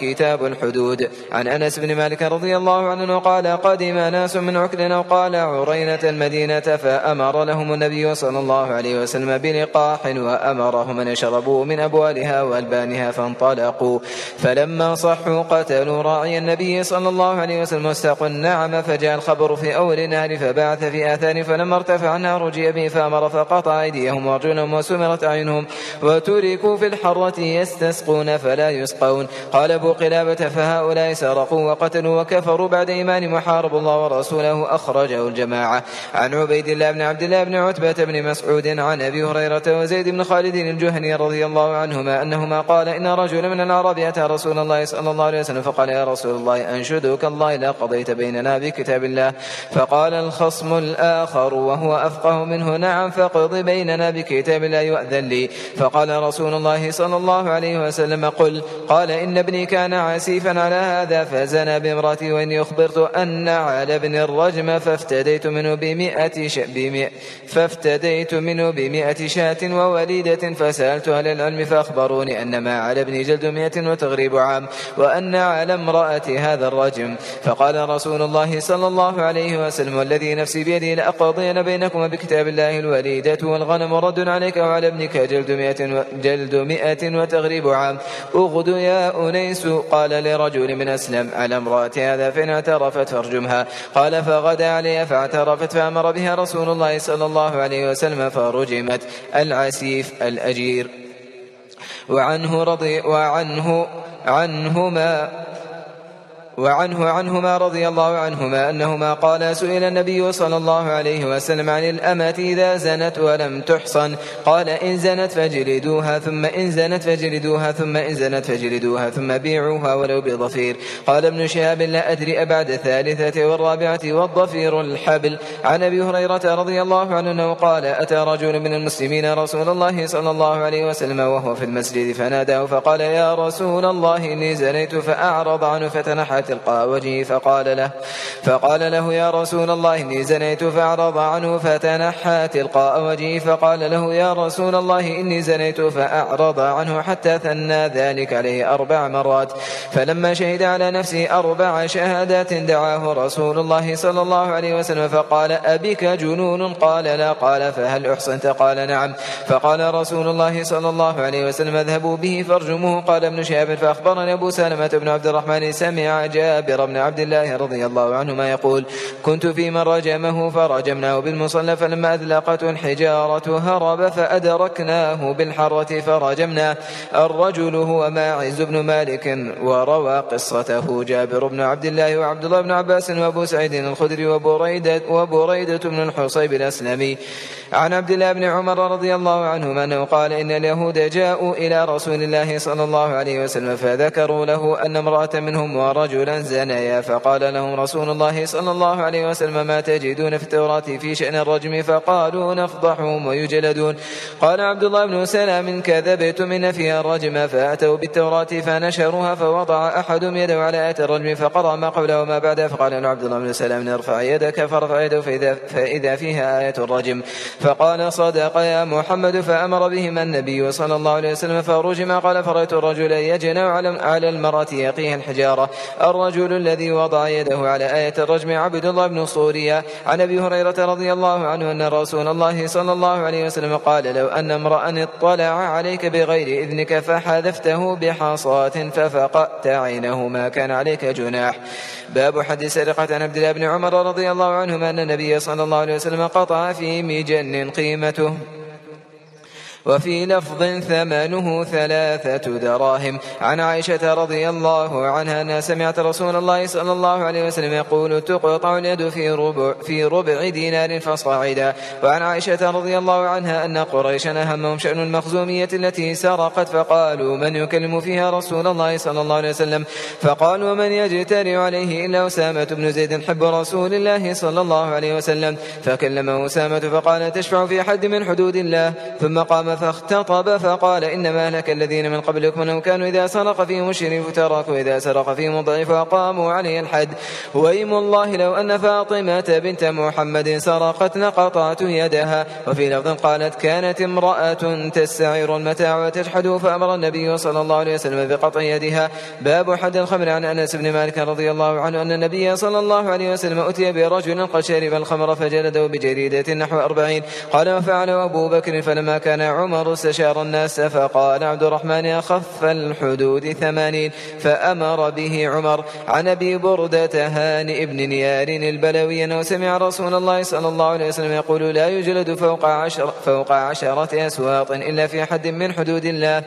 كتاب الحدود. عن أنس بن مالك رضي الله عنه قال قدم ناس من عكل أو قال عرينة المدينة فأمر لهم النبي صلى الله عليه وسلم بلقاح وأمرهم أن يشربوا من أبوالها وألبانها فانطلقوا. فلما صحوا قتلوا راعي النبي صلى الله عليه وسلم واستاقوا النعم فجاء الخبر في أول النهر فبعث في آثار فلما ارتفع النار جيء به فأمر فقطع أيديهم وأرجلهم وسمرت أعينهم وتركوا في الحرة يستسقون فلا يسقون. قال أبو قلابة فهؤلاء سرقوا وقتلوا وكفروا بعد إيمان محارب الله ورسوله أخرجه الجماعة. عن عبيد الله بن عبد الله بن عتبة بن مسعود عن أبي هريرة وزيد بن خالد الجهني رضي الله عنهما أنهما قال إن رجلا من العرب أتى رسول الله صلى الله عليه وسلم فقال يا رسول الله أنشدك الله إذا قضيت بيننا بكتاب الله. فقال الخصم الآخر وهو أفقه منه نعم فقض بيننا بكتاب الله يؤذن لي. فقال رسول الله صلى الله عليه وسلم قل. قال إن ابني كان عسيفا على هذا فزنى بامرأتي وإني أخبرت أن على ابن الرجم فافتديت منه بمئة ش... بمئة فافتديت منه بمئة شاة ووليدة فسألت أهل العلم فأخبروني أن ما على ابني جلد مئة وتغريب عام وأن على امرأة هذا الرجم. فقال رسول الله صلى الله عليه وسلم والذي نفسي بيده لأقضين بينكما بكتاب الله الوليدة والغنم رد عليك وعلى ابنك جلد مئة, و... جلد مئة وتغريب عام. أغدو يا أنيس قال لرجل من أسلم على امرأة هذا فإن اعترفت فارجمها. قال فغدا عليها فاعترفت فأمر بها رسول الله صلى الله عليه وسلم فرجمت. العسيف الأجير. وعنه رضي وعنه عنهما وعنه عنهما رضي الله عنهما أنهما قال سئل النبي صلى الله عليه وسلم عن الأمة إذا زنت ولم تحصن. قال إن زنت فاجلدوها ثم إن زنت فاجلدوها ثم إن زنت فاجلدوها ثم بيعوها ولو بضفير. قال ابن شهاب لا أدري أبعد الثالثة والرابعة والضفير الحبل. عن أبي هريرة رضي الله عنه قال أتى رجل من المسلمين رسول الله صلى الله عليه وسلم وهو في المسجد فناداه فقال يا رسول الله إني زنيت فأعرض عنه فتنحى تلقاء وجهه فقال له فقال له يا رسول الله إني زنيت فأعرض عنه فتنحى تلقاء وجهه فقال له يا رسول الله إني زنيت فأعرض عنه حتى ثنى ذلك عليه أربع مرات. فلما شهد على نفسه أربع شهادات دعاه رسول الله صلى الله عليه وسلم فقال أبك جنون؟ قال لا. قال فهل أحصنت؟ قال نعم. فقال رسول الله صلى الله عليه وسلم اذهبوا به فارجموه. قال ابن شهاب فأخبرني أبو سلمة بن عبد الرحمن سمع جابر بن عبد الله رضي الله عنهما يقول كنت في من رجمه فرجمناه بالمصلى فلما أذلقته الحجارة هرب فأدركناه بالحرة فرجمناه. الرجل هو ماعز بن مالك وروى قصته جابر بن عبد الله وعبد الله بن عباس وأبو سعيد الخدري وبريدة, وبريدة بن الحصيب الأسلمي. عن عبد الله بن عمر رضي الله عنهما أنه قال إن اليهود جاءوا إلى رسول الله صلى الله عليه وسلم فذكروا له أن امرأة منهم ورجلا زنيا فقال لهم رسول الله صلى الله عليه وسلم ما تجدون في التوراة في شأن الرجم؟ فقالوا نفضحهم ويجلدون. قال عبد الله بن سلام كذبت من فيها الرجم فأتوا بالتوراة فنشروها فوضع أحدهم يده على آية الرجم فقرأ ما قبله وما بعده. فقال له عبد الله بن سلام ارفع يدك فرفع يده فإذا, فإذا فيها آية الرجم. فقال صدق يا محمد فأمر بهما النبي صلى الله عليه وسلم فرجم. قال فرأيت الرجل يجنى على المرأة يقيه الحجارة. الرجل الذي وضع يده على آية الرجم عبد الله بن صوريا عن أبي هريرة رضي الله عنه أن رسول الله صلى الله عليه وسلم قال لو أن امرأ اطلع عليك بغير إذنك فحذفته بحصاة ففقأت عينه ما كان عليك جناح. باب حد سرقة عن عبد الله بن عمر رضي الله عنهما أن النبي صلى الله عليه وسلم قطع في مجن قيمته. وفي لفظ ثمنه ثلاثة دراهم. عن عائشة رضي الله عنها أنها سمعت رسول الله صلى الله عليه وسلم يقول تقطع اليد في ربع, في ربع دينار فصاعدا وعن عائشة رضي الله عنها أن قريشا أهمهم شأن المخزومية التي سرقت فقالوا من يكلم فيها رسول الله صلى الله عليه وسلم؟ فقالوا من يجترئ عليه إلا أسامة بن زيد حب رسول الله صلى الله عليه وسلم. فكلمه أسامة فقال تشفع في حد من حدود الله. ثم قام فاختطب فقال إنما أهلك الذين من قبلكم أنهم كانوا إذا سرق فيهم الشريف تركوا إذا سرق فيهم الضعيف وقاموا عليه الحد. وإيم الله لو أن فاطمة بنت محمد سرقت لقطعت يدها. وفي لفظ قالت كانت امرأة تستعير المتاع وتجحد فأمر النبي صلى الله عليه وسلم بقطع يدها. باب حد الخمر عن أنس بن مالك رضي الله عنه أن النبي صلى الله عليه وسلم أتي برجل قد شرب الخمر فجلده بجريدة نحو أربعين. قال وفعل أبو بكر فلما كان عمر استشار الناس فقال عبد الرحمن أخف الحدود ثمانين فأمر به عمر عن أبي بردة هانئ بن نيار البلوي أنه سمع رسول الله صلى الله عليه وسلم يقول لا يجلد فوق عشر فوق عشرة أسواط إلا في حد من حدود الله.